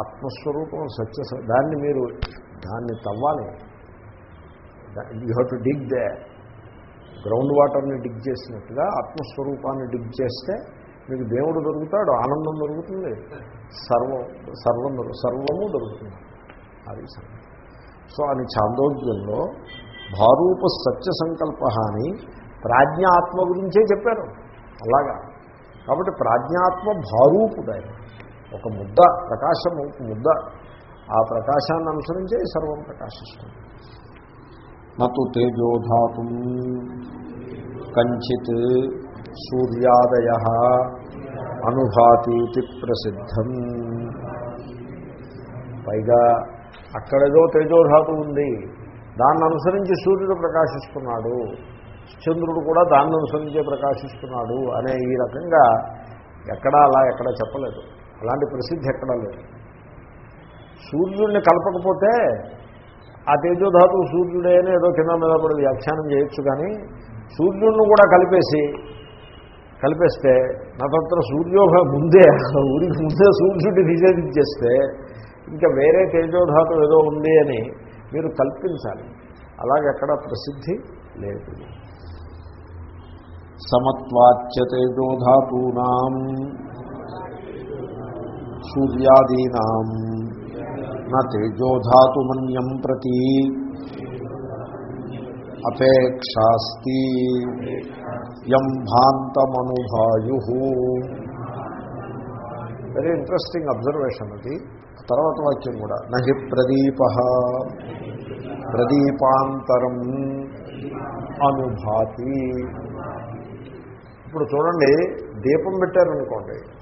ఆత్మస్వరూపం సత్య దాన్ని మీరు దాన్ని తవ్వాలి. You have to dig the ground వాటర్ని డిగ్ చేసినట్టుగా ఆత్మస్వరూపాన్ని డిగ్ చేస్తే మీకు దేవుడు దొరుకుతాడు ఆనందం దొరుకుతుంది సర్వం సర్వం సర్వము దొరుకుతుంది. అది సో అని చాందోగ్యంలో భారూప సత్య సంకల్ప అని ప్రాజ్ఞాత్మ గురించే చెప్పారు. అలాగా. కాబట్టి ప్రాజ్ఞాత్మ భారూపుడు ఆయన. ఒక ముద్ద ప్రకాశము ముద్ద. ఆ ప్రకాశాన్ని అనుసరించే సర్వం ప్రకాశిస్తుంది. నతు తేజోధాతు కంచిత్ సూర్యాదయ అనుభాతీతి ప్రసిద్ధం. పైగా అక్కడేదో తేజోధాతు ఉంది. దాన్ని అనుసరించి సూర్యుడు ప్రకాశిస్తున్నాడు. చంద్రుడు కూడా దాన్ని అనుసరించే ప్రకాశిస్తున్నాడు అనే ఈ రకంగా ఎక్కడా అలా ఎక్కడ చెప్పలేదు. అలాంటి ప్రసిద్ధి ఎక్కడా లేదు. సూర్యుడిని కలపకపోతే ఆ తేజోధాతువు సూర్యుడే అని ఏదో కింద మీద పడి వ్యాఖ్యానం చేయొచ్చు కానీ సూర్యుడిని కూడా కలిపేసి కలిపేస్తే నతంత్ర సూర్యోభ ముందే ఊరికి ముందే సూర్యుడిని నిషేధించేస్తే ఇంకా వేరే తేజోధాతు ఏదో ఉంది అని మీరు కల్పించాలి. అలాగెక్కడ ప్రసిద్ధి లేదు. సమత్వాచ్య తేజోధాతూనాం. సూర్యాదీనాం. నేజోధాతుమన్యం ప్రతి. అపేక్షాస్తి. యం భాంతమనుభాయు వెరీ ఇంట్రెస్టింగ్ అబ్జర్వేషన్ అది. తర్వాత వాక్యం కూడా. నహి ప్రదీప. ప్రదీపాంతరం అనుభాతి. ఇప్పుడు చూడండి దీపం పెట్టారనుకోండి.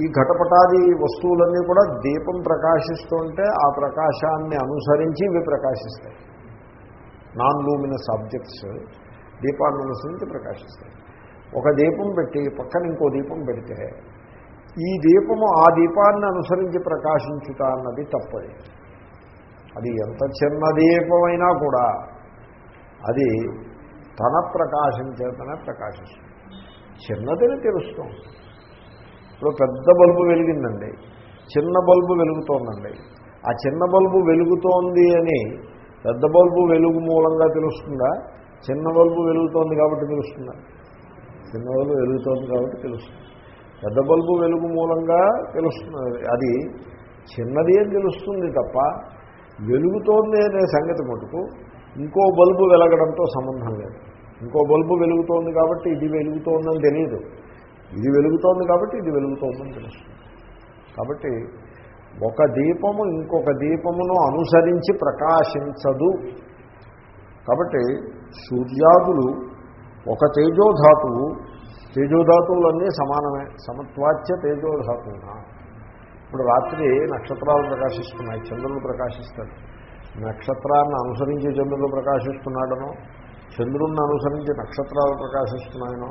ఈ ఘటపటాది వస్తువులన్నీ కూడా దీపం ప్రకాశిస్తుంటే ఆ ప్రకాశాన్ని అనుసరించి ఇవి ప్రకాశిస్తాయి. నాన్ లూమినస్ ఆబ్జెక్ట్స్ దీపాన్ని అనుసరించి ప్రకాశిస్తాయి. ఒక దీపం పెట్టి పక్కన ఇంకో దీపం పెడితే ఈ దీపము ఆ దీపాన్ని అనుసరించి ప్రకాశించుట అన్నది తప్పది. అది ఎంత చిన్న దీపమైనా కూడా అది తన ప్రకాశం చేతనే ప్రకాశిస్తుంది. చిన్నదని తెలుస్తుంది. ఇప్పుడు పెద్ద బల్బు వెలిగిందండి. చిన్న బల్బు వెలుగుతోందండి. ఆ చిన్న బల్బు వెలుగుతోంది అని పెద్ద బల్బు వెలుగు మూలంగా తెలుస్తుందా? చిన్న బల్బు వెలుగుతోంది కాబట్టి తెలుస్తుందా? చిన్న బల్బు వెలుగుతోంది కాబట్టి తెలుస్తుంది. పెద్ద బల్బు వెలుగు మూలంగా తెలుస్తుంది. అది చిన్నది అని తెలుస్తుంది తప్ప వెలుగుతోంది అనే సంగతి మటుకు ఇంకో బల్బు వెలగడంతో సంబంధం లేదు. ఇంకో బల్బు వెలుగుతోంది కాబట్టి ఇది వెలుగుతోందని తెలియదు. ఇది వెలుగుతోంది కాబట్టి ఇది వెలుగుతోందని తెలుస్తుంది. కాబట్టి ఒక దీపము ఇంకొక దీపమును అనుసరించి ప్రకాశించదు. కాబట్టి సూర్యాదులు ఒక తేజోధాతువు తేజోధాతువులన్నీ సమానమే. సమత్వాచ్య తేజోధాతువున? ఇప్పుడు రాత్రి నక్షత్రాలు ప్రకాశిస్తున్నాయి చంద్రులు ప్రకాశిస్తాడు. నక్షత్రాన్ని అనుసరించి చంద్రుడు ప్రకాశిస్తున్నాడనో చంద్రుణ్ణి అనుసరించి నక్షత్రాలు ప్రకాశిస్తున్నాయనో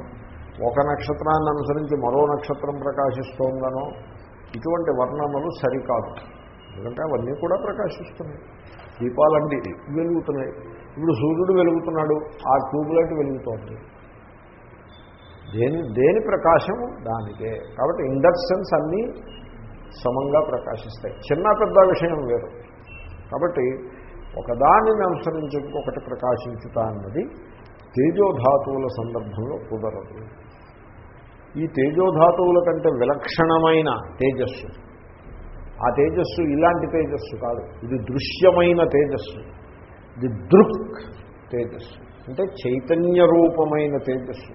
ఒక నక్షత్రాన్ని అనుసరించి మరో నక్షత్రం ప్రకాశిస్తోందనో ఇటువంటి వర్ణనలు సరికాదు. ఎందుకంటే అవన్నీ కూడా ప్రకాశిస్తున్నాయి. దీపాలన్నీ వెలుగుతున్నాయి. ఇప్పుడు సూర్యుడు వెలుగుతున్నాడు ఆ ట్యూబ్లైట్ వెలుగుతోంది. దేని దేని ప్రకాశము? దానికే. కాబట్టి ఇండక్షన్స్ అన్నీ సమంగా ప్రకాశిస్తాయి. చిన్న పెద్ద విషయం వేరు. కాబట్టి ఒకదానిని అనుసరించి ఒకటి ప్రకాశించుతా అన్నది తేజోధాతువుల సందర్భంలో కుదరదు. ఈ తేజోధాతువుల కంటే విలక్షణమైన తేజస్సు. ఆ తేజస్సు ఇలాంటి తేజస్సు కాదు. ఇది దృశ్యమైన తేజస్సు. ఇది దృక్ తేజస్సు. అంటే చైతన్య రూపమైన తేజస్సు.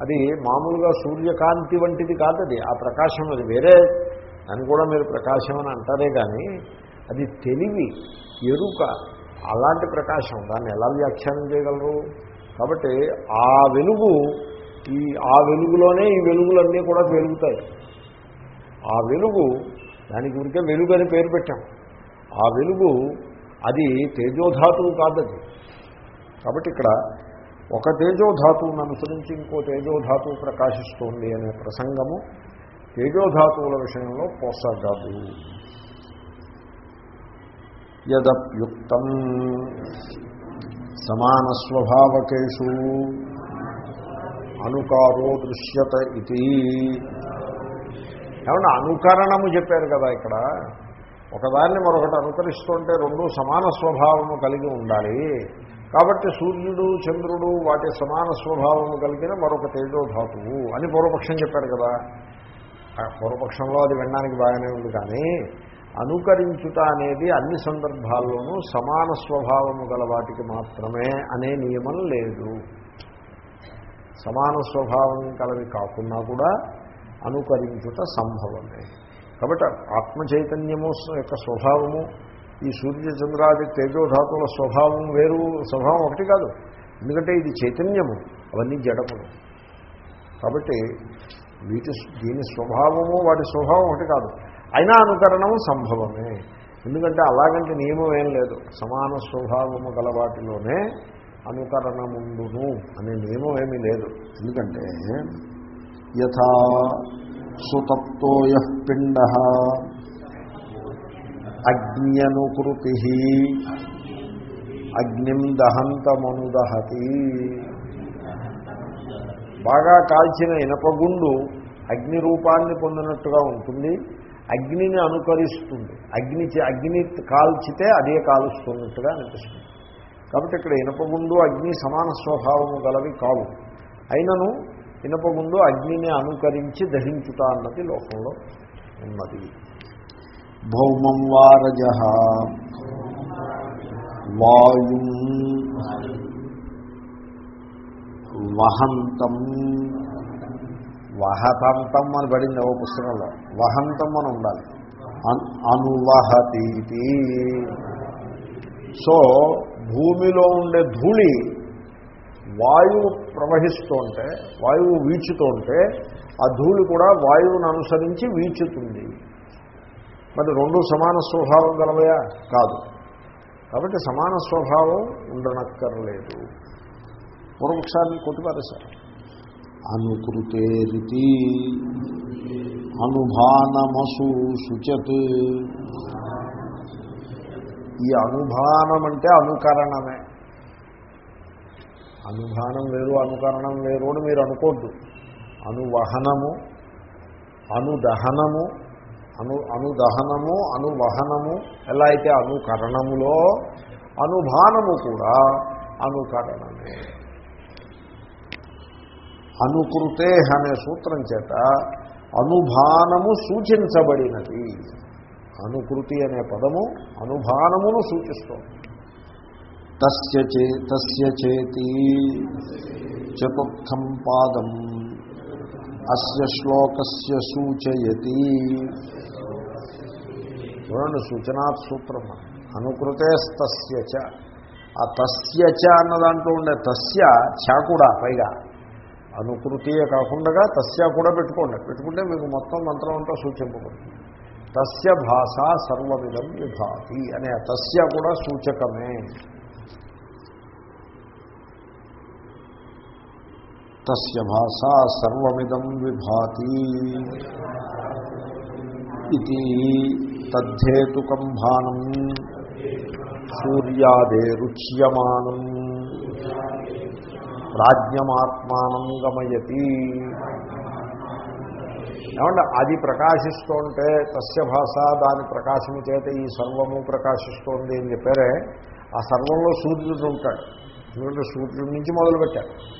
అది మామూలుగా సూర్యకాంతి వంటిది కాదు అది ఆ ప్రకాశం అది వేరే. దాన్ని కూడా మీరు ప్రకాశం అని అంటారే కానీ అది తెలివి ఎరుక అలాంటి ప్రకాశం. దాన్ని ఎలా వ్యాఖ్యానం చేయగలరు? కాబట్టి ఆ వెలుగు ఈ ఆ వెలుగులోనే ఈ వెలుగులన్నీ కూడా వెలుగుతాయి ఆ వెలుగు దానికి ఉరికే వెలుగు అని పేరు పెట్టాం. ఆ వెలుగు అది తేజోధాతువు కాదది. కాబట్టి ఇక్కడ ఒక తేజోధాతువును అనుసరించి ఇంకో తేజోధాతువు ప్రకాశిస్తోంది అనే ప్రసంగము తేజోధాతువుల విషయంలో పోసగదు. యదప్యుక్తం సమానస్వభావకేషు అనుకారో దృశ్యత ఇది. ఏమన్నా అనుకరణము చెప్పారు కదా ఇక్కడ? ఒకదాన్ని మరొకటి అనుకరిస్తుంటే రెండు సమాన స్వభావము కలిగి ఉండాలి. కాబట్టి సూర్యుడు చంద్రుడు వాటి సమాన స్వభావము కలిగిన మరొక తేజోధాతువు అని పూర్వపక్షం చెప్పారు కదా. పూర్వపక్షంలో అది వినడానికి బాగానే ఉంది కానీ అనుకరించుట అనేది అన్ని సందర్భాల్లోనూ సమాన స్వభావము గల వాటికి మాత్రమే అనే నియమం లేదు. సమాన స్వభావం కలవి కాకున్నా కూడా అనుకరించుట సంభవమే. కాబట్టి ఆత్మ చైతన్యము యొక్క స్వభావము ఈ సూర్య చంద్రాది తేజోధాతుల స్వభావం వేరు స్వభావం ఒకటి కాదు. ఎందుకంటే ఇది చైతన్యము అవన్నీ జడములు. కాబట్టి వీటి దీని స్వభావము వాటి స్వభావం ఒకటి కాదు. అయినా అనుకరణము సంభవమే. ఎందుకంటే అలాగంటే నియమం ఏం లేదు. సమాన స్వభావము గల వాటిలోనే అనుకరణముండును అనే నియమం ఏమీ లేదు. ఎందుకంటే యథా సుతప్తోయ పిండ అగ్న్యనుకృతి అగ్నిం దహంతమనుదహతి. బాగా కాల్చిన ఇనపగుండు అగ్ని రూపాన్ని పొందినట్టుగా ఉంటుంది. అగ్నిని అనుకరిస్తుంది. అగ్ని అగ్ని కాల్చితే అదే కాలుస్తున్నట్టుగా అనిపిస్తుంది. కాబట్టి ఇక్కడ ఇనపగుండు అగ్ని సమాన స్వభావము గలవి కావు. అయినను ఇనపగుండు అగ్నిని అనుకరించి దహించుట అన్నది లోకంలో ఉన్నది. భౌమం వారజ. వాయు వహంతం. వహతంతం అని పడింది ఓ పుస్తకంలో. వహంతం అని ఉండాలి. అన్- అనువహతీతి. సో భూమిలో ఉండే ధూళి వాయువు ప్రవహిస్తుంటే వాయువు వీచుతుంటే ఆ ధూళి కూడా వాయువును అనుసరించి వీచుతుంది. మరి రెండు సమాన స్వభావం గలవయా? కాదు. కాబట్టి సమాన స్వభావం ఉండనక్కర్లేదు. పూర్వపక్షాన్ని కొట్టుపారేశారు. అనుకృతేరితి అనుభానమసు శుచత్ ఈ అనుభానం అంటే అనుకరణమే. అనుభానం వేరు అనుకరణం వేరు అని మీరు అనుకోద్దు. అనువహనము అనుదహనము అను అనుదహనము అనువహనము ఎలా అయితే అనుకరణములో అనుభానము కూడా అనుకరణమే. అనుకృతే అనే సూత్రం చేత అనుభానము సూచించబడినది. అనుకృతి అనే పదము అనుభానమును సూచిస్తోంది. తస్య చే తస్య చేతి చతుర్థం పాదం. అస్య శ్లోకస్య సూచయతి. చూడండి సూచనాత్ సూత్రం అనుకృతే తస్య చ. ఆ తస్య చ అన్న దాంట్లో ఉండే తస్య చ కూడా పైగా. అనుకృతియే కాకుండా తస్య కూడా పెట్టుకోండి. పెట్టుకుంటే మీకు మొత్తం మంత్రం అంతా సూచింపబడుతుంది. తస్య భాష సర్వవిధం విభాతి అనే తస్య కూడా సూచకమే. తస్య భాష సర్వమిదం విభాతి ఇది తద్ధేతుకం భానం సూర్యాదే రుచ్యమానం ప్రాజ్ఞమాత్మానం గమయతి. ఏమంటే అది ప్రకాశిస్తుంటే తస్య భాష దాని ప్రకాశము చేత ఈ సర్వము ప్రకాశిస్తోంది అని చెప్పారే. ఆ సర్వంలో సూర్యుడు ఉంటాడు. ఎందుకంటే సూర్యుడి నుంచి మొదలుపెట్టారు.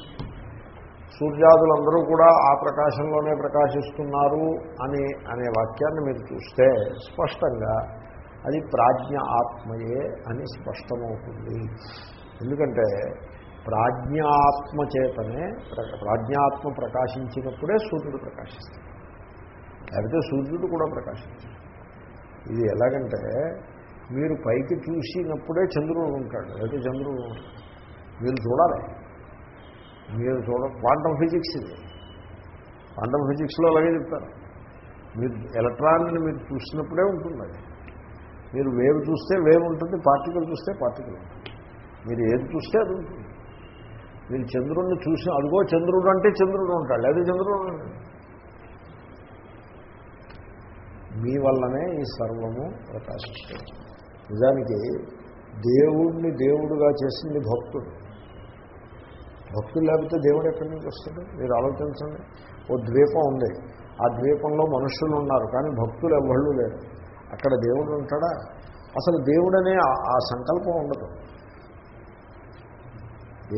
సూర్యాదులందరూ కూడా ఆ ప్రకాశంలోనే ప్రకాశిస్తున్నారు అని అనే వాక్యాన్ని మీరు చూస్తే స్పష్టంగా అది ప్రాజ్ఞ ఆత్మయే అని స్పష్టమవుతుంది. ఎందుకంటే ప్రాజ్ఞాత్మ చేతనే ప్ర- ప్రాజ్ఞాత్మ ప్రకాశించినప్పుడే సూర్యుడు ప్రకాశిస్తాడు. లేకపోతే సూర్యుడు కూడా ప్రకాశించాడు. ఇది ఎలాగంటే మీరు పైకి చూసినప్పుడే చంద్రుడు ఉంటాడు. లేకపోతే చంద్రుడు? మీరు చూడాలి. మీరు చూడ క్వాంటమ్ ఫిజిక్స్ ఇది. క్వాంటమ్ ఫిజిక్స్లో అలాగే చెప్తారు. మీరు ఎలక్ట్రాన్ని మీరు చూసినప్పుడే ఉంటుంది అది మీరు వేవ్ చూస్తే వేవ్ ఉంటుంది పార్టికల్ చూస్తే పార్టికల్ ఉంటుంది. మీరు ఏది చూస్తే అది ఉంటుంది. మీరు చంద్రుడిని చూసి అదిగో చంద్రుడు అంటే చంద్రుడు ఉంటాడు. లేదా చంద్రుడు ఉండడు. మీ వల్లనే ఈ సర్వము ప్రకాశిస్తుంది. నిజానికి దేవుణ్ణి దేవుడుగా చేసింది భక్తుడు. భక్తులు లేకపోతే దేవుడు ఎక్కడి నుంచి వస్తాడు? మీరు ఆలోచించండి. ఓ ద్వీపం ఉంది. ఆ ద్వీపంలో మనుషులు ఉన్నారు కానీ భక్తులు ఎవళ్ళు లేరు. అక్కడ దేవుడు ఉంటాడా? అసలు దేవుడనే ఆ- సంకల్పం ఉండదు.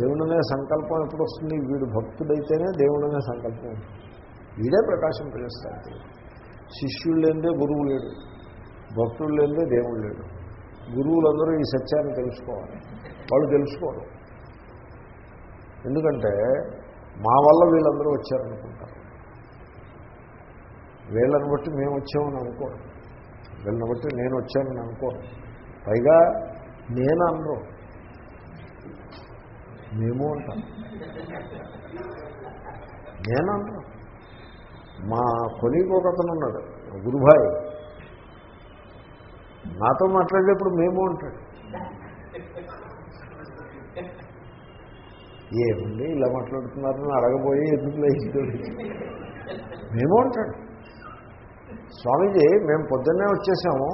దేవుడనే సంకల్పం ఎప్పుడు వస్తుంది? వీడు భక్తుడైతేనే దేవుడనే సంకల్పం ఉంటుంది. వీడే ప్రకాశం దేవుడు. శిష్యుడు లేదే గురువు లేడు. భక్తుడు లేదే దేవుడు లేడు. గురువులందరూ ఈ సత్యాన్ని తెలుసుకోవాలి. వాళ్ళు తెలుసుకోరు. ఎందుకంటే మా వల్ల వీళ్ళందరూ వచ్చారనుకుంటారు. వీళ్ళని బట్టి మేము వచ్చామని అనుకోరు. వీళ్ళని బట్టి నేను వచ్చానని అనుకోరు. పైగా నేను అనరు. మేము అంటాను నేను అనరు. మా కొలీగ్ ఒక అతను ఉన్నాడు గురుభాయ్. నాతో మాట్లాడేటప్పుడు మేము ఉంటాడు ఏమండి ఇలా మాట్లాడుతున్నారని అడగబోయి ఎందుకు లేచి మేము ఉంటాడు స్వామీజీ మేము పొద్దున్నే వచ్చేసాము.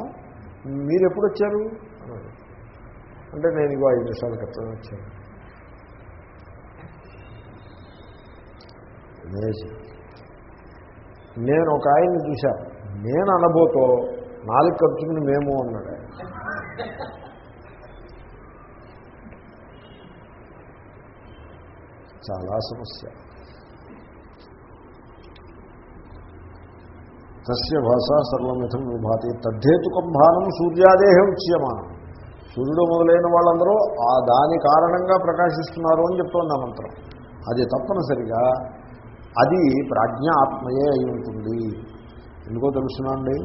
మీరు ఎప్పుడు వచ్చారు? అంటే నేను ఇగో ఐదు నిమిషాల క్రితం వచ్చాను. నేను ఒక ఆయన్ని చూశాను. నేను అనబోతో నాలుగు ఖర్చుకుని మేము అన్నాడు. చాలా సమస్య. తస్య భాష సర్వమిథం విభాతి. తద్ధేతుకం భానం సూర్యాదేహే ఉచ్యమానం సూర్యుడు మొదలైన వాళ్ళందరూ ఆ దాని కారణంగా ప్రకాశిస్తున్నారు అని చెప్తోంది ఆ మంత్రం. అది తప్పనిసరిగా అది ప్రాజ్ఞ ఆత్మయే అయి ఉంటుంది. ఎందుకో తెలుసునండి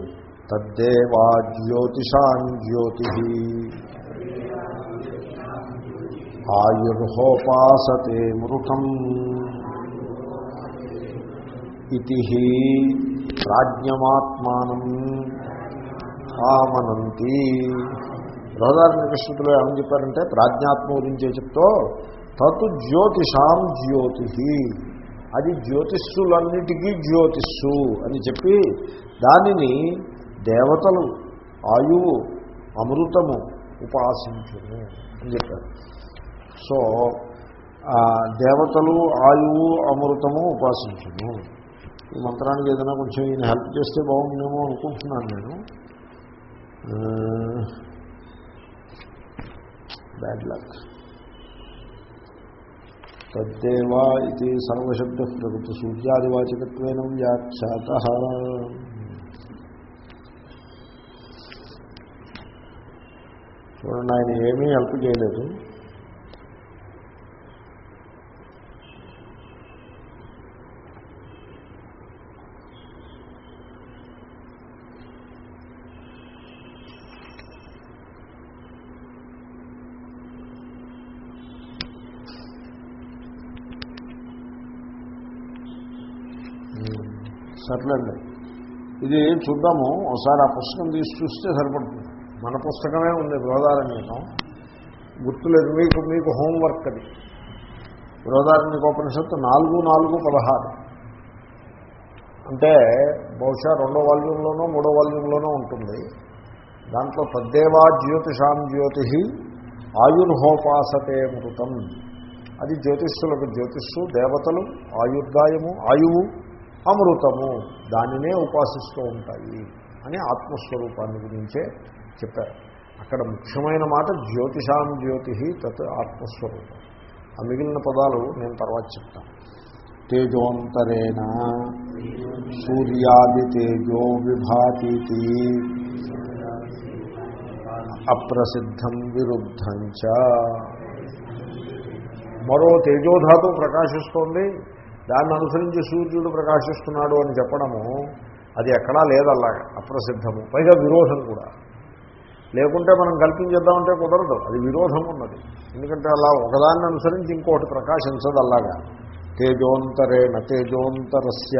తద్దేవా జ్యోతిషాం జ్యోతి. ఆయుర్హోపాసతే మృతం. ఇది ప్రాజ్ఞమాత్మానం ఆమనంతి బృహదారణ స్థితిలో ఏమని చెప్పారంటే ప్రాజ్ఞాత్మ గురించే చెప్తూ తత్ జ్యోతిషాం జ్యోతి. అది జ్యోతిస్సులన్నిటికీ జ్యోతిస్సు అని చెప్పి దానిని దేవతలు ఆయువు అమృతము ఉపాసించును అని చెప్పారు. సో దేవతలు ఆయువు అమృతము ఉపాసించును ఈ మంత్రానికి ఏదైనా కొంచెం ఈయన హెల్ప్ చేస్తే బాగుండేమో అనుకుంటున్నాను నేను. Bad luck. తద్దేవా ఇది సర్వశబ్ద ప్రకృతి సూర్యాదివాచకత్వేన వ్యాఖ్యాత. చూడండి ఆయన ఏమీ హెల్ప్ చేయలేదు. సర్లేండి. ఇది చూద్దాము. ఒకసారి ఆ పుస్తకం తీసి చూస్తే సరిపడుతుంది. మన పుస్తకమే ఉంది బృహదారణ్యకం. గుర్తులేదు మీకు మీకు హోంవర్క్ అది. బృహదారణ్యకోపనిషత్తు నాలుగు నాలుగు పదహారు. అంటే బహుశా రెండో వాల్యూంలోనో మూడో వాల్యూంలోనో ఉంటుంది. దాంట్లో తద్దేవా జ్యోతిషాం జ్యోతి ఆయుర్హోపాసతే మృతం. అది జ్యోతిష్యులకు జ్యోతిష్సు దేవతలు ఆయుర్దాయము ఆయువు అమృతము దానినే ఉపాసిస్తూ ఉంటాయి అని ఆత్మస్వరూపాన్ని గురించే చెప్పారు. అక్కడ ముఖ్యమైన మాట జ్యోతిషాం జ్యోతి తత్ ఆత్మస్వరూపం. ఆ మిగిలిన పదాలు నేను తర్వాత చెప్తాను. తేజోంతరేణ సూర్యాది తేజో విభాతీతి అప్రసిద్ధం విరుద్ధం చ మరో తేజోధాతు ప్రకాశిస్తోంది. దాన్ని అనుసరించి సూర్యుడు ప్రకాశిస్తున్నాడు అని చెప్పడము అది ఎక్కడా లేదల్లాగా అప్రసిద్ధము. పైగా విరోధం కూడా. లేకుంటే మనం కల్పించేద్దామంటే కుదరదు అది విరోధం ఉన్నది. ఎందుకంటే అలా ఒకదాన్ని అనుసరించి ఇంకోటి ప్రకాశించదు అలాగా తేజోంతరేణ తేజోంతరస్య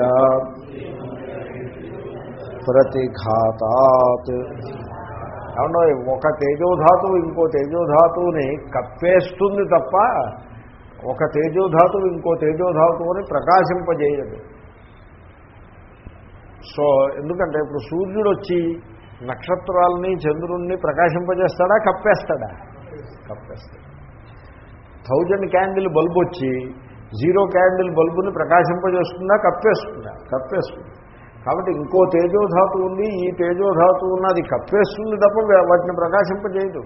ప్రతిఘాతాత్. ఏమన్నా ఒక తేజోధాతువు ఇంకో తేజోధాతువుని కప్పేస్తుంది తప్ప ఒక తేజోధాతువు ఇంకో తేజోధాతువుని ప్రకాశింపజేయదు. సో ఎందుకంటే ఇప్పుడు సూర్యుడు వచ్చి నక్షత్రాలని చంద్రుణ్ణి ప్రకాశింపజేస్తాడా? కప్పేస్తాడా? కప్పేస్తాడు. థౌజండ్ క్యాండిల్ బల్బు వచ్చి జీరో క్యాండిల్ బల్బుని ప్రకాశింపజేస్తుందా కప్పేస్తుందా కప్పేస్తుంది కాబట్టి ఇంకో తేజోధాతు ఉంది ఈ తేజోధాతు ఉన్నది కప్పేస్తుంది తప్ప వాటిని ప్రకాశింపజేయదు.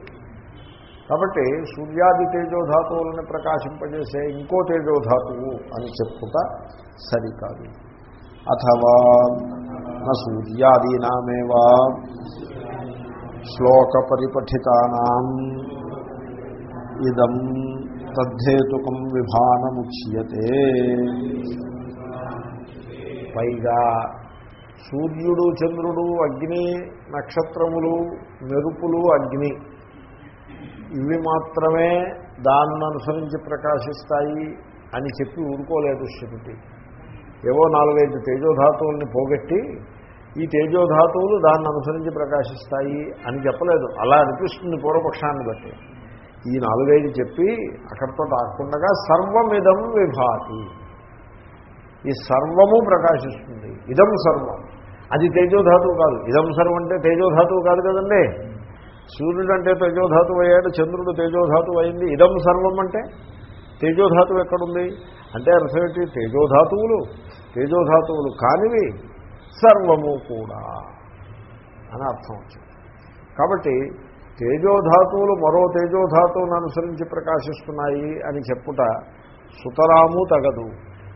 కాబట్టి సూర్యాది తేజోధాతువులను ప్రకాశింపజేసే ఇంకో తేజోధాతువు అని చెప్పుట సరికాదు. అథవా న సూర్యాదీనామేవా శ్లోక పరిపఠితానాం ఇదం తద్ధేతుకం విభానముచ్యతే. పైగా సూర్యుడు చంద్రుడు అగ్ని నక్షత్రములు మెరుపులు అగ్ని ఇవి మాత్రమే దాన్ని అనుసరించి ప్రకాశిస్తాయి అని చెప్పి ఊరుకోలేదు శృతి. ఏవో నాలుగైదు తేజోధాతువుల్ని పోగొట్టి ఈ తేజోధాతువులు దాన్ని అనుసరించి ప్రకాశిస్తాయి అని చెప్పలేదు. అలా అనిపిస్తుంది పూర్వపక్షాన్ని బట్టి. ఈ నాలుగైదు చెప్పి అక్కడితో ఆకుండా సర్వమిదం విభాతి. ఈ సర్వము ప్రకాశిస్తుంది. ఇదం సర్వం. అది తేజోధాతువు కాదు. ఇదం సర్వం అంటే తేజోధాతువు కాదు కదండి? సూర్యుడు అంటే తేజోధాతువు అయ్యాడు చంద్రుడు తేజోధాతువు అయింది ఇదం సర్వం అంటే తేజోధాతువు ఎక్కడుంది? అంటే అర్థం ఏంటి? తేజోధాతువులు తేజోధాతువులు కానివి సర్వము కూడా అని అర్థం వచ్చింది. కాబట్టి తేజోధాతువులు మరో తేజోధాతువును అనుసరించి ప్రకాశిస్తున్నాయి అని చెప్పుట సుతరాము తగదు.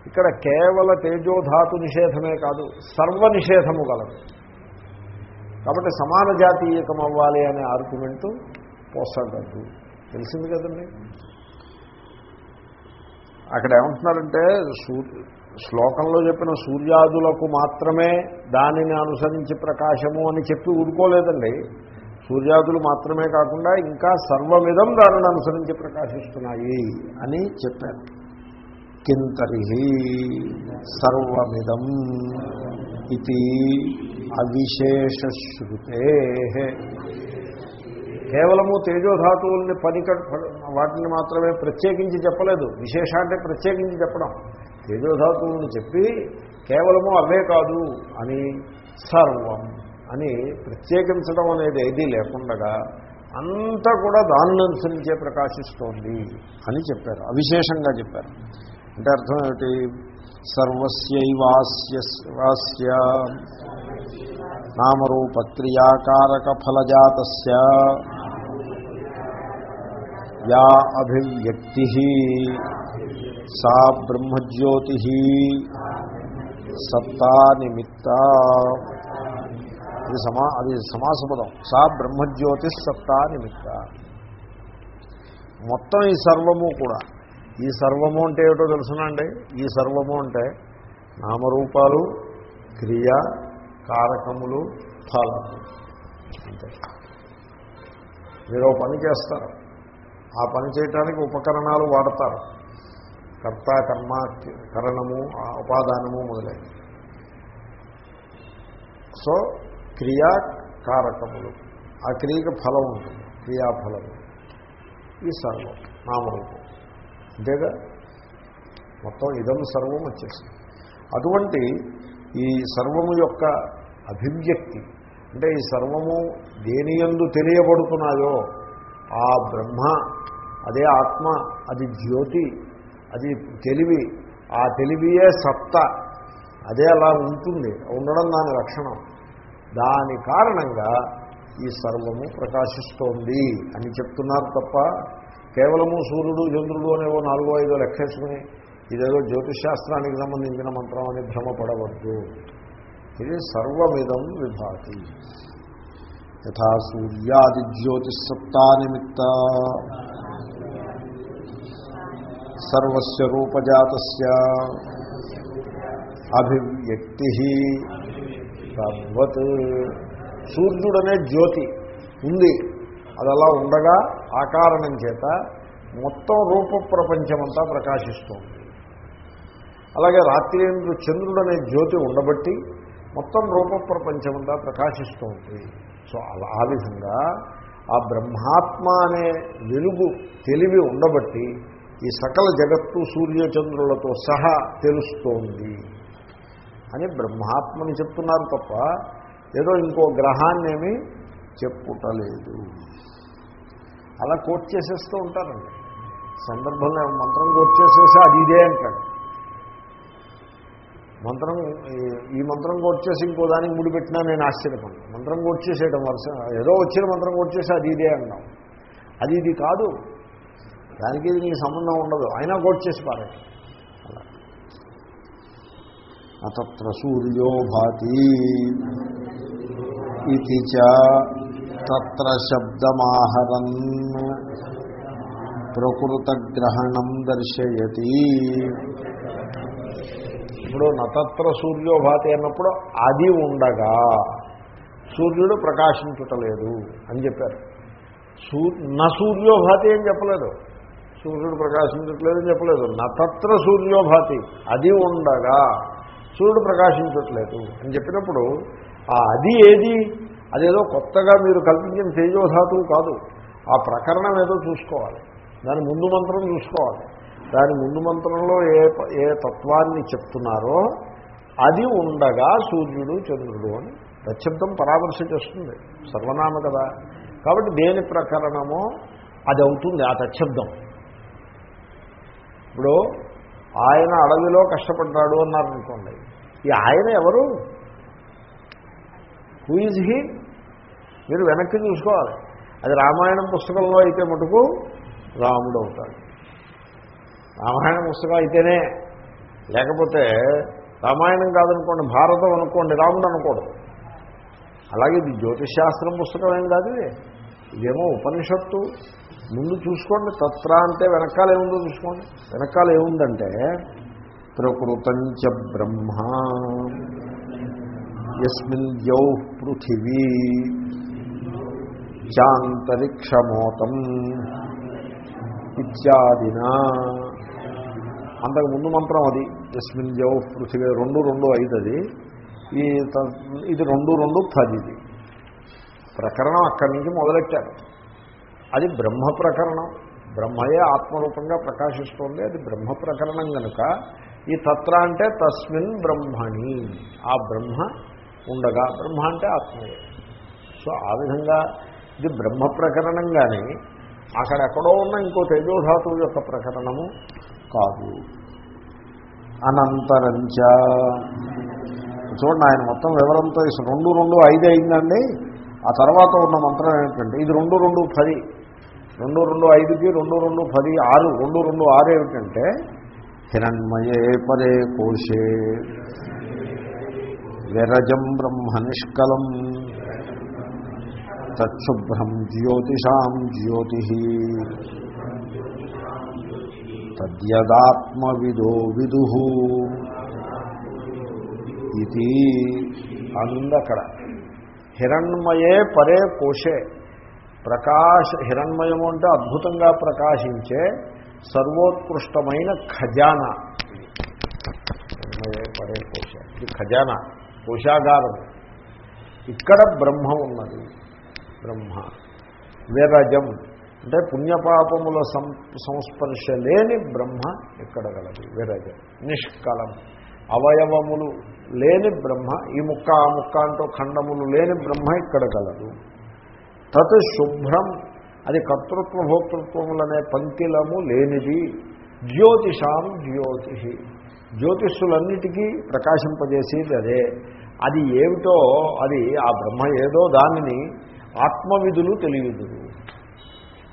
ఇక్కడ కేవల తేజోధాతు నిషేధమే కాదు సర్వ నిషేధము గలదు. కాబట్టి సమాన జాతీయకం అవ్వాలి అనే ఆర్గ్యుమెంటు పోసగద్దు తెలిసింది కదండి? అక్కడ ఏమంటున్నారంటే సూర్య శ్లోకంలో చెప్పిన సూర్యాదులకు మాత్రమే దానిని అనుసరించి ప్రకాశము అని చెప్పి ఊరుకోలేదండి. సూర్యాదులు మాత్రమే కాకుండా ఇంకా సర్వమిదం దానిని అనుసరించి ప్రకాశిస్తున్నాయి అని చెప్పారు. కింతరి సర్వమిదం ఇది అవిశేషశ్రుతే. కేవలము తేజోధాతువుల్ని పనిక వాటిని మాత్రమే ప్రత్యేకించి చెప్పలేదు. విశేష అంటే ప్రత్యేకించి చెప్పడం. తేజోధాతువుల్ని చెప్పి కేవలము అవే కాదు అని సర్వం అని ప్రత్యేకించడం అనేది ఏదీ లేకుండగా అంతా కూడా దాన్ని అనుసరించే ప్రకాశిస్తోంది అని చెప్పారు. అవిశేషంగా చెప్పారు. అంటే అర్థం ఏమిటి సర్వస్యైవాస్య వాస్య నామరూపక్రియాకారక ఫలజాత యా అభివ్యక్తి సా బ్రహ్మజ్యోతి సత్తా నిమిత్త అది సమా అది సమాసపదం సా బ్రహ్మజ్యోతి సత్తా నిమిత్త మొత్తం ఈ సర్వము కూడా ఈ సర్వము అంటే ఏమిటో తెలుసునండి. ఈ సర్వము అంటే నామరూపాలు క్రియ కారకములు ఫలము అంటే మీరు పని చేస్తారు. ఆ పని చేయటానికి ఉపకరణాలు వాడతారు. కర్త కర్మ కరణము ఆ ఉపాదానము మొదలైనవి. సో క్రియా కారకములు. ఆ క్రియకు ఫలం ఉంటుంది. క్రియాఫలము. ఈ సర్వం నామరూపం. అంతేగా? మొత్తం ఇదం సర్వం వచ్చేసింది. అటువంటి ఈ సర్వము యొక్క అభివ్యక్తి అంటే ఈ సర్వము దేనియందు తెలియబడుతున్నాయో ఆ బ్రహ్మ అదే ఆత్మ అది జ్యోతి అది తెలివి ఆ తెలివియే సత్త అదే అలా ఉంటుంది ఉండడం దాని లక్షణం. దాని కారణంగా ఈ సర్వము ప్రకాశిస్తోంది అని చెప్తున్నారు తప్ప కేవలము సూర్యుడు చంద్రుడు అనేవో నాలుగో ఐదో లెక్కేసుకుని ఇదేదో జ్యోతిషాస్త్రానికి సంబంధించిన మంత్రం అని భ్రమపడవద్దు. ఇది సర్వమిదం విభాతి. యథా సూర్యాది జ్యోతిసత్తా నిమిత్త. సర్వస్య రూపజాతస్య. అభివ్యక్తి తద్వత్. సూర్యుడనే జ్యోతి ఉంది. అది అలా ఉండగా ఆ కారణం చేత మొత్తం రూప ప్రపంచమంతా ప్రకాశిస్తోంది. అలాగే రాత్రి ఎందు చంద్రుడు అనే జ్యోతి ఉండబట్టి మొత్తం రూప ప్రపంచమంతా ప్రకాశిస్తోంది. సో అలా ఆ విధంగా ఆ బ్రహ్మాత్మ అనే వెలుగు తెలివి ఉండబట్టి ఈ సకల జగత్తు సూర్యచంద్రులతో సహా తెలుస్తోంది. అని బ్రహ్మాత్మని చెప్తున్నారు తప్ప ఏదో ఇంకో గ్రహాన్నేమి చెప్పుటలేదు. అలా కోట్ చేసేస్తూ ఉంటారండి. సందర్భంలో మంత్రం కోట్ చేసేసి అది ఇదే అంటాడు. మంత్రం ఈ- ఈ మంత్రం చేసి ఇంకో దానికి ముడిపెట్టినా నేను ఆశ్చర్యపడ్డాను మంత్రం కోట్ చేసేయడం వరుస ఏదో వచ్చిన మంత్రం కోట్ చేసి అది ఇదే అన్నాం అది ఇది కాదు. దానికి ఇది నీకు సంబంధం ఉండదు. అయినా కొట్టేసి పారే అత అతత్ర సూర్యో భాతి. ఇది చ తత్ర శబ్దమాహరన్ ప్రకృతగ్రహణం దర్శయతి. ఇప్పుడు నతత్ర సూర్యోభాతి అన్నప్పుడు అది ఉండగా సూర్యుడు ప్రకాశించుటలేదు అని చెప్పారు. సూ న సూర్యోభాతి అని చెప్పలేదు? సూర్యుడు ప్రకాశించట్లేదని చెప్పలేదు. నతత్ర సూర్యోభాతి అది ఉండగా సూర్యుడు ప్రకాశించట్లేదు అని చెప్పినప్పుడు ఆ అది ఏది? అదేదో కొత్తగా మీరు కల్పించిన తేజోధాతువు కాదు. ఆ ప్రకరణం ఏదో చూసుకోవాలి. దాని ముందు మంత్రం చూసుకోవాలి. దాని ముందు మంత్రంలో ఏ ఏ తత్వాన్ని చెప్తున్నారో అది ఉండగా సూర్యుడు చంద్రుడు అని ప్రత్యబ్దం పరామర్శ చేస్తుంది. సర్వనామ కదా. కాబట్టి దేని ప్రకరణమో అది అవుతుంది ఆ తచ్చబ్దం ఇప్పుడు ఆయన అడవిలో కష్టపడ్డాడు అన్నారనుకోండి. ఈ ఆయన ఎవరు? హూ ఈజ్ హీ మీరు వెనక్కి చూసుకోవాలి. అది రామాయణం పుస్తకంలో అయితే మటుకు రాముడు అవుతాడు. రామాయణం పుస్తకం అయితేనే లేకపోతే రామాయణం కాదనుకోండి భారతం అనుకోండి రాముడు అనకూడదు అలాగే ఇది జ్యోతిషాస్త్రం పుస్తకం ఏం కాదు ఇదేమో ఉపనిషత్తు. ముందు చూసుకోండి తత్ర అంటే వెనకాల ఏముందో చూసుకోండి. వెనకాల ఏముందంటే ప్రకృతంచ బ్రహ్మ ఎస్మిన్ యౌ పృథివీ. జాంతరిక్షమోతం ఇత్యాదినా. అంతకు ముందు మంత్రం అది ఎస్మిన్ జౌ పృథివీ రెండు రెండు ఐదు అది ఈ ఇది రెండు రెండు పదిది. ప్రకరణం అక్కడి నుంచి మొదలెట్టారు. అది బ్రహ్మ ప్రకరణం. బ్రహ్మయే ఆత్మరూపంగా ప్రకాశిస్తోంది అది బ్రహ్మ ప్రకరణం కనుక ఈ తత్ర అంటే తస్మిన్ బ్రహ్మణి. ఆ బ్రహ్మ ఉండగా బ్రహ్మ అంటే ఆత్మయే. సో ఆ విధంగా ఇది బ్రహ్మ ప్రకరణం కానీ అక్కడెక్కడో ఉన్న ఇంకో తేజోధాతువు యొక్క ప్రకరణము కాదు. అనంతరంచ చూడండి ఆయన మొత్తం వివరంతో ఇసు రెండు రెండు ఐదు అయిందండి. ఆ తర్వాత ఉన్న మంత్రం ఏమిటంటే ఇది రెండు రెండు పది. రెండు రెండు ఐదుకి రెండు రెండు పది ఆరు రెండు రెండు ఆరు ఏమిటంటే హిరణ్మయే పరే కోశే విరజం బ్రహ్మ నిష్కలం. తచ్చుభ్రం జ్యోతిషాం జ్యోతి తద్యదాత్మవిదో విదు ఇది అనుంది అక్కడ హిరణ్మయే పరే కోశే ప్రకాశ హిరణ్మయము అంటే అద్భుతంగా ప్రకాశించే సర్వోత్కృష్టమైన ఖజానా। హిరణ్మయే పరే కోశ ఇది ఖజానా కోశాగారం। ఇక్కడ బ్రహ్మ ఉన్నది। బ్రహ్మ. విరజం అంటే పుణ్యపాపముల సం సంస్పర్శ లేని బ్రహ్మ ఇక్కడ గలదు? విరజం నిష్కలం. అవయవములు లేని బ్రహ్మ ఈ ముక్క ఆ ముక్క అంటూ ఖండములు లేని బ్రహ్మ ఇక్కడ గలదు? తత్ శుభ్రం. అది కర్తృత్వ భోక్తృత్వములనే పంక్తిలము లేనిది. జ్యోతిషాం జ్యోతి జ్యోతిష్యులన్నిటికీ ప్రకాశింపజేసేది అదే. అది ఏమిటో అది ఆ బ్రహ్మ ఏదో దానిని ఆత్మవిధులు తెలియదు.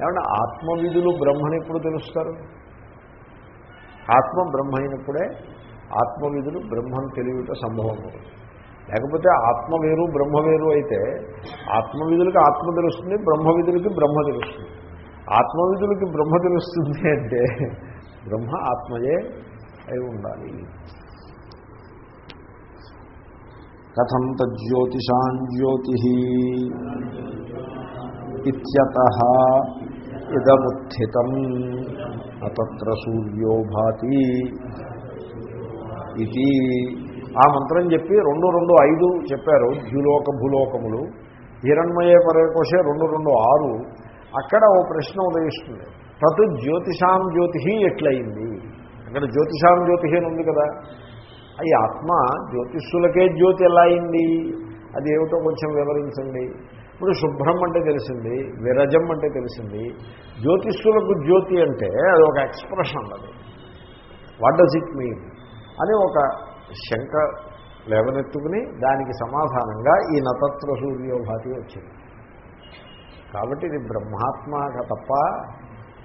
ఏమంటే ఆత్మవిధులు బ్రహ్మని ఎప్పుడు తెలుస్తారు? ఆత్మ బ్రహ్మ అయినప్పుడే ఆత్మవిధులు బ్రహ్మను తెలియట సంభవం లేకపోతే ఆత్మ వేరు బ్రహ్మ వేరు అయితే ఆత్మవిధులకి ఆత్మ తెలుస్తుంది బ్రహ్మవిధులకి బ్రహ్మ తెలుస్తుంది. ఆత్మవిధులకి బ్రహ్మ తెలుస్తుంది అంటే బ్రహ్మ ఆత్మయే అయి ఉండాలి. కథం తజ్యోతిషాం జ్యోతి ఇత్యత ఇదముత్థితం అత్ర సూర్యో భాతి ఇది. ఆ మంత్రం చెప్పి రెండు రెండు ఐదు చెప్పారు ద్యులోక భూలోకములు. హిరణ్మయే పరకోశే రెండు రెండు ఆరు. అక్కడ ఓ ప్రశ్న ఉదయిస్తుంది. తత్ జ్యోతిషాం జ్యోతి ఎట్లయింది? అక్కడ జ్యోతిషాం జ్యోతి అని ఉంది కదా. ఈ ఆత్మ జ్యోతిష్యులకే జ్యోతి ఎలా అయింది? అది ఏమిటో కొంచెం వివరించండి. ఇప్పుడు శుభ్రం అంటే తెలిసింది విరజం అంటే తెలిసింది. జ్యోతిష్యులకు జ్యోతి అంటే అది ఒక ఎక్స్ప్రెషన్ అది. వాట్ డస్ ఇట్ మీన్ అని ఒక శంక లేవనెత్తుకుని దానికి సమాధానంగా ఈ నతత్ర సూర్యోభాతి వచ్చింది. కాబట్టి ఇది బ్రహ్మాత్మ తప్ప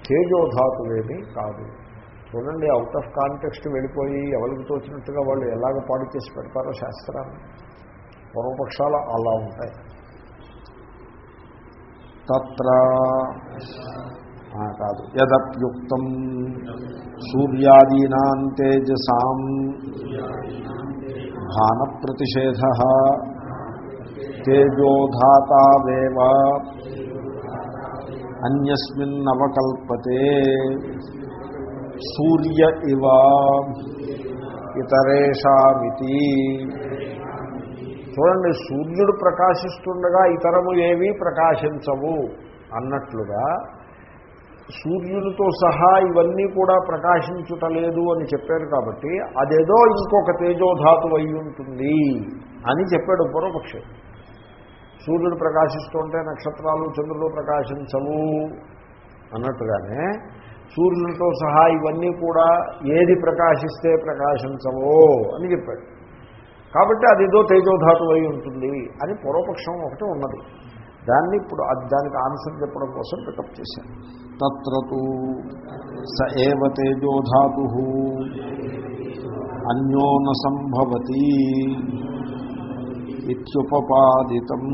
తేజోధాతువేమీ కాదు. చూడండి అవుట్ ఆఫ్ కాంటెక్స్ట్ వెళ్ళిపోయి ఎవరికి తోచినట్టుగా వాళ్ళు ఎలాగ పాడు చేసి పెడతారో శాస్త్రాన్ని పూర్వపక్షాలు అలా ఉంటాయి. తత్ర కాదు యదప్యుక్తం సూర్యాదీనాం తేజసాం భాన ప్రతిషేధ తేజోధాతావేవ అన్యస్మిన్నవకల్పతే సూర్య ఇవ ఇతరేషామితి. చూడండి సూర్యుడు ప్రకాశిస్తుండగా ఇతరము ఏమీ ప్రకాశించవు అన్నట్లుగా సూర్యునితో సహా ఇవన్నీ కూడా ప్రకాశించుటలేదు అని చెప్పారు కాబట్టి అదేదో ఇంకొక తేజోధాతు అయి ఉంటుంది అని చెప్పాడు పూర్వపక్షి. సూర్యుడు ప్రకాశిస్తుంటే నక్షత్రాలు చంద్రులు ప్రకాశించవు అన్నట్టుగానే సూర్యునితో సహా ఇవన్నీ కూడా ఏది ప్రకాశిస్తే ప్రకాశించవో అని చెప్పాడు. కాబట్టి అదేదో తేజోధాతు అయి ఉంటుంది అని పూర్వపక్షం ఒకటి ఉన్నది. దాన్ని ఇప్పుడు దానికి ఆన్సర్ చెప్పడం కోసం పికప్ చేశాను. తత్రతు స ఏవ తేజోధాతు అన్యోన సంభవతి ఇత్యుపపాదితం.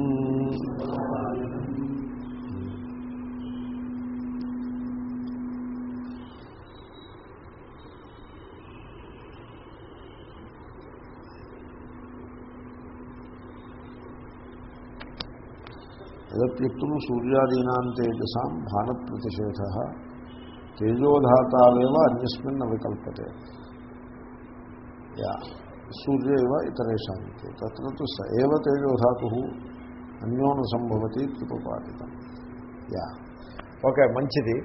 యదప్యుక్తం సూర్యాదీనాం తేజసాం భానప్రతిషేధ. తేజోధాతావేవ అన్యస్మిన్ అవికల్పతే. యా సూర్య ఇవ ఇతరేషాంతే. తత్ర స ఏవ తేజోధాతు. అన్యోన సంభవతి త్రిపుపాదితం యా ఓకే మంచిది.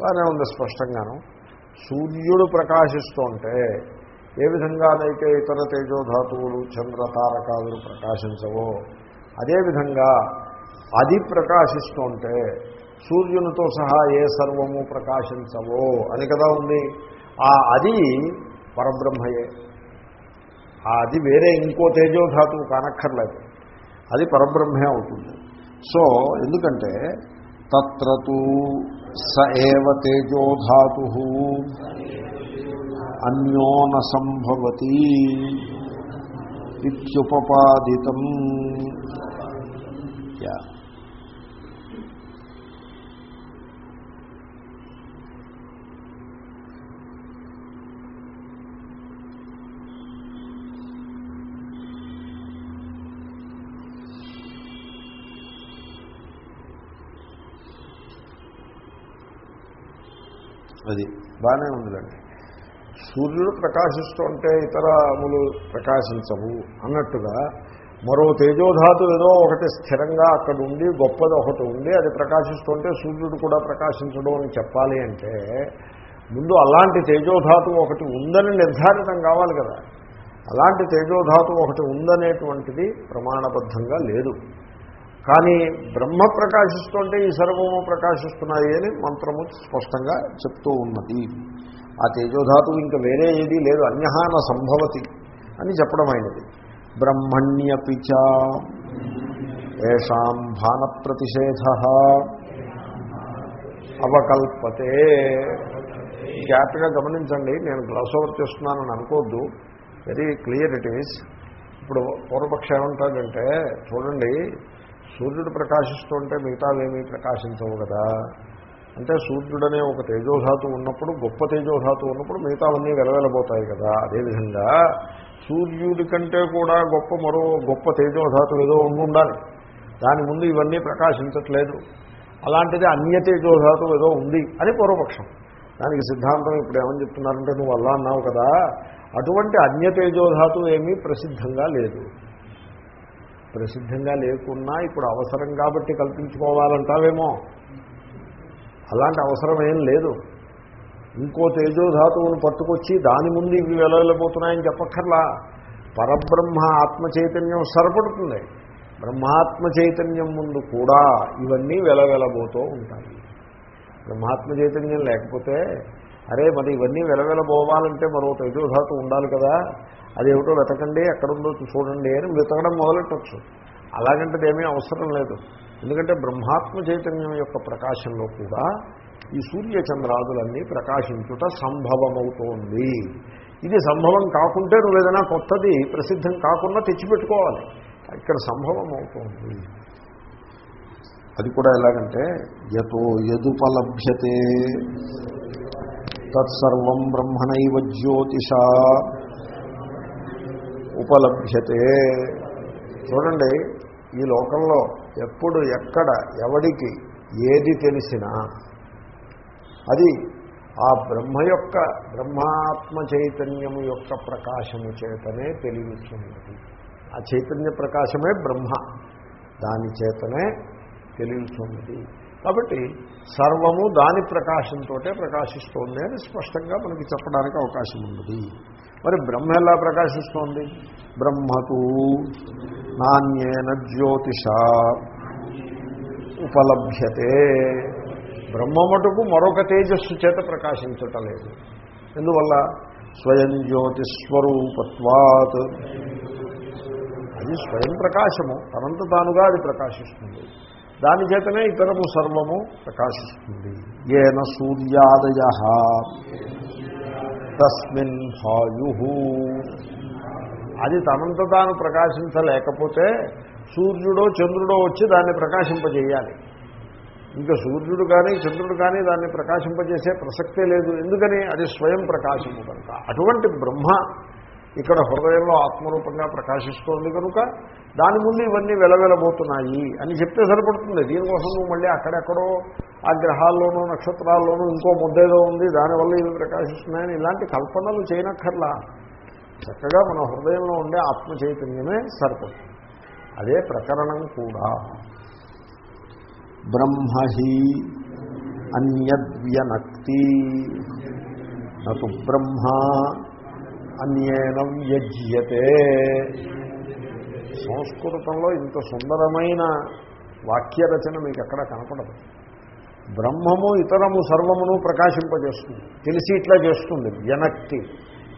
బాగానే ఉంది స్పష్టంగాను. సూర్యుడు ప్రకాశిస్తుంటే ఏ విధంగానైతే ఇతర తేజోధాతువులు చంద్ర తారకాదులు ప్రకాశించవో అదేవిధంగా అది ప్రకాశిస్తుంటే సూర్యునితో సహా ఏ సర్వము ప్రకాశించవో అని కదా ఉంది. ఆ అది పరబ్రహ్మయే. ఆ అది వేరే ఇంకో తేజోధాతువు కానక్కర్లేదు. అది పరబ్రహ్మే అవుతుంది. సో ఎందుకంటే తత్రతు స ఏవ తేజోధాతు అన్యోన సంభవతి ఇత్యుపపాదితం. యా. అది బాగానే ఉందిలేండి. సూర్యుడు ప్రకాశిస్తుంటే ఇతరములు ప్రకాశించవు అన్నట్టుగా మరో తేజోధాతు ఏదో ఒకటి స్థిరంగా అక్కడ ఉండి గొప్పది ఒకటి ఉండి అది ప్రకాశిస్తుంటే సూర్యుడు కూడా ప్రకాశించడం అని చెప్పాలి అంటే ముందు అలాంటి తేజోధాతు ఒకటి ఉందని నిర్ధారితం కావాలి కదా. అలాంటి తేజోధాతు ఒకటి ఉందనేటువంటిది ప్రమాణబద్ధంగా లేదు. కానీ బ్రహ్మ ప్రకాశిస్తుంటే ఈ సర్వము ప్రకాశిస్తున్నాయి అని మంత్రము స్పష్టంగా చెప్తూ ఉన్నది. ఆ తేజోధాతువు ఇంకా వేరే ఏది లేదు అన్యహాన సంభవతి అని చెప్పడం అయినది. బ్రహ్మణ్యపిచ ఏషాం భాన ప్రతిషేధ అవకల్పతే. జాగ్రత్తగా గమనించండి నేను గ్లాస్ ఓవర్ చేస్తున్నానని అనుకోవద్దు వెరీ క్లియర్ ఇట్ ఈస్ ఇప్పుడు పూర్వపక్షం ఏమంటాడంటే చూడండి సూర్యుడు ప్రకాశిస్తుంటే మిగతావేమీ ప్రకాశించవు కదా. అంటే సూర్యుడనే ఒక తేజోధాతు ఉన్నప్పుడు గొప్ప తేజోధాతు ఉన్నప్పుడు మిగతావన్నీ వెలవెలబోతాయి కదా. అదేవిధంగా సూర్యుడి కంటే కూడా గొప్ప మరో గొప్ప తేజోధాతు ఏదో ఉండి ఉండాలి. దాని ముందు ఇవన్నీ ప్రకాశించట్లేదు. అలాంటిది అన్య తేజోధాతు ఏదో ఉంది అని పూర్వపక్షం. దానికి సిద్ధాంతం ఇప్పుడు ఏమని చెప్తున్నారంటే నువ్వు అలా అన్నావు కదా. అటువంటి అన్య తేజోధాతు ఏమీ ప్రసిద్ధంగా లేదు. ప్రసిద్ధంగా లేకున్నా ఇప్పుడు అవసరం కాబట్టి కల్పించుకోవాలంటావేమో? అలాంటి అవసరం ఏం లేదు. ఇంకో తేజోధాతువును పట్టుకొచ్చి దాని ముందు ఇవి వెళ్ళబోతున్నాయని చెప్పక్కర్లా. పరబ్రహ్మ ఆత్మ చైతన్యం సరిపడుతుంది. బ్రహ్మాత్మ చైతన్యం ముందు కూడా ఇవన్నీ వెలవెలబోతూ ఉంటాయి. బ్రహ్మాత్మ చైతన్యం లేకపోతే అరే మరి ఇవన్నీ వెలవెలబోవాలంటే మరో తేజోధాతు ఉండాలి కదా. అదేమిటో వెతకండి ఎక్కడుందో చూడండి అని వెతకడం మొదలెట్టచ్చు. అలాగంటే ఏమీ అవసరం లేదు. ఎందుకంటే బ్రహ్మాత్మ చైతన్యం యొక్క ప్రకాశంలో కూడా ఈ సూర్యచంద్రాదులన్నీ ప్రకాశించుట సంభవమవుతోంది. ఇది సంభవం కాకుంటే నువ్వు ఏదైనా కొత్తది ప్రసిద్ధం కాకుండా తెచ్చిపెట్టుకోవాలి. ఇక్కడ సంభవం అవుతోంది అది కూడా ఎలాగంటే యతో యదుపలభ్యతే. తత్సర్వం బ్రహ్మణైవ జ్యోతిష ఉపలభ్యతే. చూడండి ఈ లోకంలో ఎప్పుడు ఎక్కడ ఎవడికి ఏది తెలిసినా అది ఆ బ్రహ్మ యొక్క బ్రహ్మాత్మ చైతన్యము యొక్క ప్రకాశము చేతనే తెలియచున్నది. ఆ చైతన్య ప్రకాశమే బ్రహ్మ దాని చేతనే తెలియచున్నది. కాబట్టి సర్వము దాని ప్రకాశంతో ప్రకాశిస్తోంది అని స్పష్టంగా మనకి చెప్పడానికి అవకాశం ఉన్నది. మరి బ్రహ్మ ఎలా ప్రకాశిస్తోంది? బ్రహ్మకు నాణ్యేన జ్యోతిష ఉపలభ్యతే. బ్రహ్మమటుకు మరొక తేజస్సు చేత ప్రకాశించటలేదు ఎందువల్ల? స్వయం జ్యోతిస్వరూపత్వాత్. అది స్వయం ప్రకాశము. తనంత తానుగా అది ప్రకాశిస్తుంది. దాని చేతనే ఇతరము సర్వము ప్రకాశిస్తుంది. ఏన సూర్యాదయ తస్మిన్ భాయు అది తనంత తాను ప్రకాశించలేకపోతే సూర్యుడో చంద్రుడో వచ్చి దాన్ని ప్రకాశింపజేయాలి. ఇంకా సూర్యుడు కానీ చంద్రుడు కానీ దాన్ని ప్రకాశింపజేసే ప్రసక్తే లేదు. ఎందుకని? అది స్వయం ప్రకాశము కనుక అటువంటి బ్రహ్మ ఇక్కడ హృదయంలో ఆత్మరూపంగా ప్రకాశిస్తోంది కనుక దాని ముందు ఇవన్నీ వెలవెలబోతున్నాయి అని చెప్తే సరిపడుతుంది. దీనికోసం నువ్వు మళ్ళీ అక్కడెక్కడో ఆ గ్రహాల్లోనూ నక్షత్రాల్లోనూ ఇంకో ముద్దేదో ఉంది దానివల్ల ఇవి ప్రకాశిస్తున్నాయని ఇలాంటి కల్పనలు చేయనక్కర్లా. చక్కగా మన హృదయంలో ఉండే ఆత్మ చైతన్యమే సరిపడుతుంది అదే ప్రకరణం కూడా. బ్రహ్మహి అన్యద్వ్యనక్తి. నటు బ్రహ్మ అన్యేనం యజ్యతే సంస్కృతంలో ఇంత సుందరమైన వాక్య రచన మీకు ఎక్కడ కనపడదు. బ్రహ్మము ఇతరము సర్వమును ప్రకాశింపజేస్తుంది. తెలిసి ఇట్లా చేస్తుంది వ్యనక్తి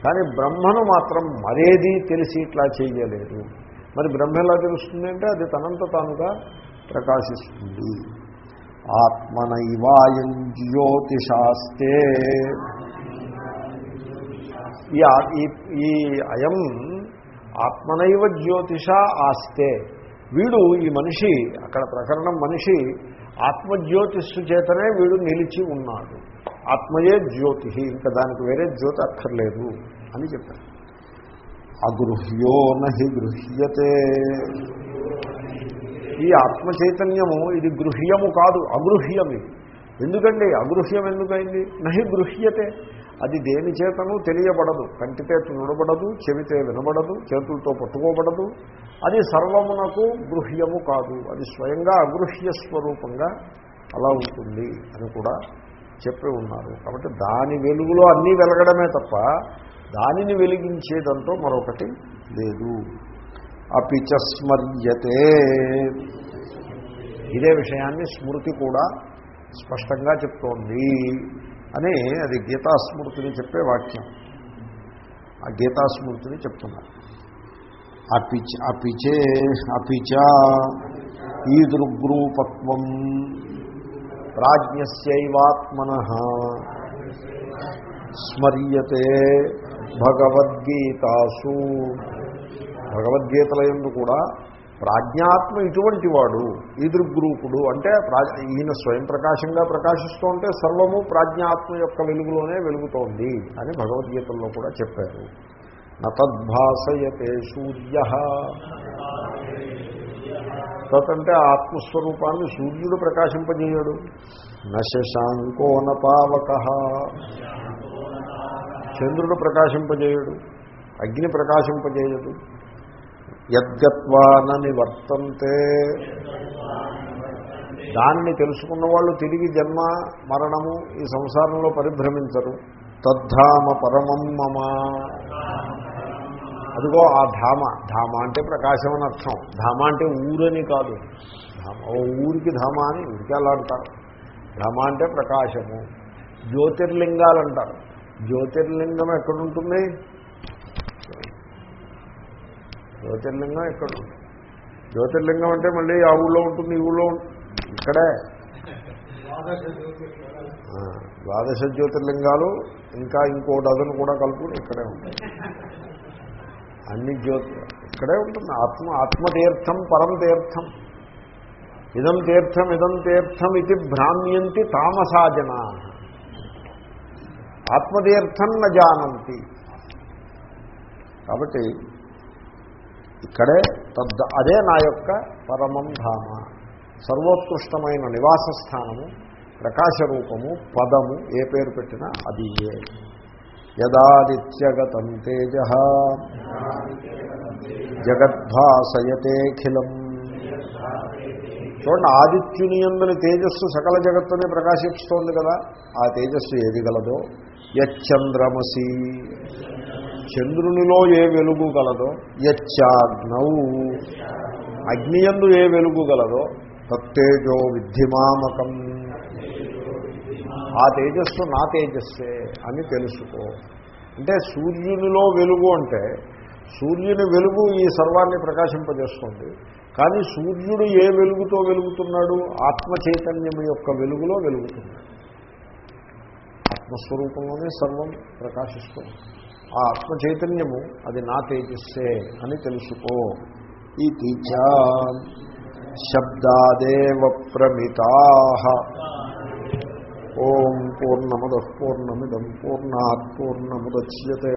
కానీ బ్రహ్మను మాత్రం మరేది తెలిసి ఇట్లా చేయలేదు. మరి బ్రహ్మ ఎలా తెలుస్తుంది అంటే అది తనంత తానుగా ప్రకాశిస్తుంది. ఆత్మనైవాయం జ్యోతిషాస్తే. ఈ ఈ అయం ఆత్మనైవ జ్యోతిష ఆస్తే. వీడు ఈ మనిషి అక్కడ ప్రకరణం మనిషి ఆత్మజ్యోతిస్సు చేతనే వీడు నిలిచి ఉన్నాడు. ఆత్మయే జ్యోతి ఇంకా దానికి వేరే జ్యోతి అక్కర్లేదు అని చెప్పారు. అగృహ్యో నహి గృహ్యతే. ఈ ఆత్మ చైతన్యము ఇది గృహ్యము కాదు అగృహ్యం ఇది ఎందుకండి? అగృహ్యం ఎందుకైంది? నహి గృహ్యతే. అది దేని చేతను తెలియబడదు. కంటితే చూడబడదు చెవితే వినబడదు చేతులతో పట్టుకోబడదు. అది సర్వమునకు గృహ్యము కాదు. అది స్వయంగా అగృహ్య స్వరూపంగా అలా ఉంటుంది అని కూడా చెప్పి ఉన్నారు. కాబట్టి దాని వెలుగులో అన్నీ వెలగడమే తప్ప దానిని వెలిగించేదంటూ మరొకటి లేదు. అపిచస్మర్యతే ఇదే విషయాన్ని స్మృతి కూడా స్పష్టంగా చెప్తోంది. అని అది గీతాస్మృతిని చెప్పే వాక్యం. ఆ గీతాస్మృతిని చెప్తున్నారు అపిచ అపిచే అపిచ ఈదృగ్రూపత్వం ప్రాజ్ఞస్యైవాత్మన. స్మర్యతే భగవద్గీతాసు. భగవద్గీతల ఎందు కూడా ప్రాజ్ఞాత్మ ఇటువంటి వాడు ఈదృగ్రూపుడు అంటే ఈయన స్వయం ప్రకాశంగా ప్రకాశిస్తూ ఉంటే సర్వము ప్రాజ్ఞాత్మ యొక్క వెలుగులోనే వెలుగుతోంది అని భగవద్గీతల్లో కూడా చెప్పారు. నతద్భాసయతే సూర్య. తతంటే ఆత్మస్వరూపాన్ని సూర్యుడు ప్రకాశింపజేయడు. నశశాంకోన పావక. చంద్రుడు ప్రకాశింపజేయడు. అగ్ని ప్రకాశింపజేయడు యద్గత్వాన నివర్తంతే దానిని తెలుసుకున్న వాళ్ళు తిరిగి జన్మ మరణము ఈ సంసారంలో పరిభ్రమించరు. తద్ధామ పరమం మమ. అదిగో ఆ ధామ. ధామ అంటే ప్రకాశం అని అర్థం. ధామ అంటే ఊరని కాదు. ధామ ఓ ఊరికి ధామ అని ఊరికి అలా అంటారు. ధామ అంటే ప్రకాశము. జ్యోతిర్లింగాలు అంటారు. జ్యోతిర్లింగం ఎక్కడుంటుంది? జ్యోతిర్లింగం ఉంటుంది? జ్యోతిర్లింగం అంటే మళ్ళీ ఆ ఊళ్ళో ఉంటుంది ఈ ఊళ్ళో ఉంటుంది. ఇక్కడే. ద్వాదశ జ్యోతిర్లింగాలు. ఇంకా ఇంకో డజన్ కూడా కలుపుకుని ఇక్కడే ఉంటాయి. అన్ని జ్యోతి ఇక్కడే ఉంటుంది. ఆత్మ ఆత్మతీర్థం పరం తీర్థం ఇదం తీర్థం ఇదం తీర్థం ఇది భ్రామ్యంతి తామసాజనా. ఆత్మతీర్థం న జానంతి. కాబట్టి ఇక్కడే తద్ అదే నా యొక్క పరమం ధామ. సర్వోత్కృష్టమైన నివాస స్థానము ప్రకాశరూపము పదము ఏ పేరు పెట్టినా అది ఏ. యదాదిత్యగతం తేజ. జగద్భాసయతేఖిలం చూడండి ఆదిత్యుని ఎందుని తేజస్సు సకల జగత్తునే ప్రకాశిస్తోంది కదా ఆ తేజస్సు ఏది గలదో? యచ్చంద్రమసి. చంద్రునిలో ఏ వెలుగు గలదో యచ్చాగ్నౌ. అగ్నియందు ఏ వెలుగు గలదో తత్తేజో విద్ధిమామకం. ఆ తేజస్సు నా తేజస్సే అని తెలుసుకో. అంటే సూర్యునిలో వెలుగు అంటే సూర్యుని వెలుగు ఈ సర్వాన్ని ప్రకాశింపజేస్తుంది. కానీ సూర్యుడు ఏ వెలుగుతో వెలుగుతున్నాడు? ఆత్మ చైతన్యం యొక్క వెలుగులో వెలుగుతున్నాడు. ఆత్మస్వరూపంలోనే సర్వం ప్రకాశిస్తుంది. ఆ ఆత్మ చైతన్యము అది నా తేజస్సే అని తెలుసుకో. ఇది శబ్దాదేవ ప్రమితా. ఓం పూర్ణముద పూర్ణమిదం పూర్ణాత్ పూర్ణముద్యతే.